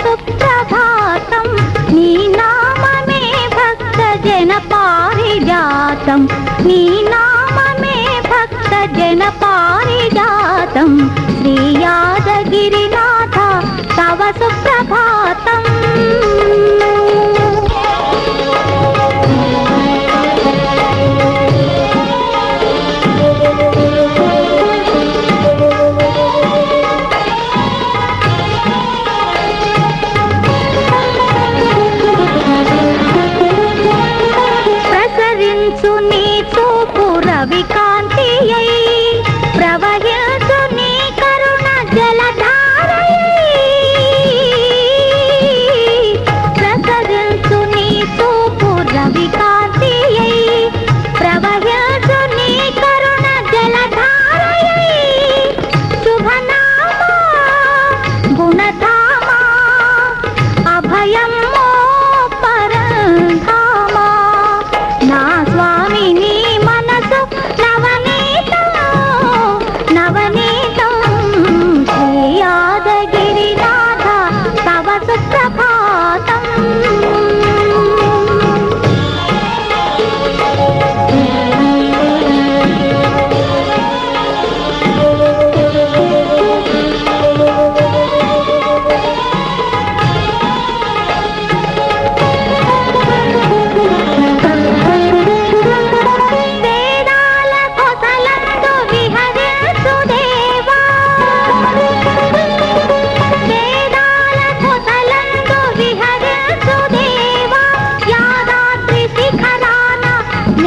సుప్రభాతం నీ నామమే భక్త జన పారిజాతం నీ నామమే భక్త జన పారిజాతం శ్రీ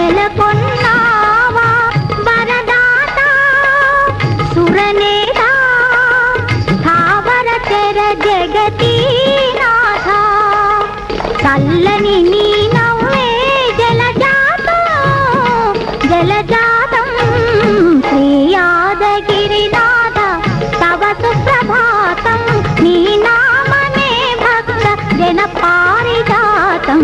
నెలకొన్నావా? వరదాత సురనేదా స్థావర తెర జగతీనాథ. చల్లని నీ నవ్వే జలజాతం జలజాతం శ్రీయాదగిరినాథ. తవ సుప్రభాతం నీ నామనే భక్త జన పారిజాతం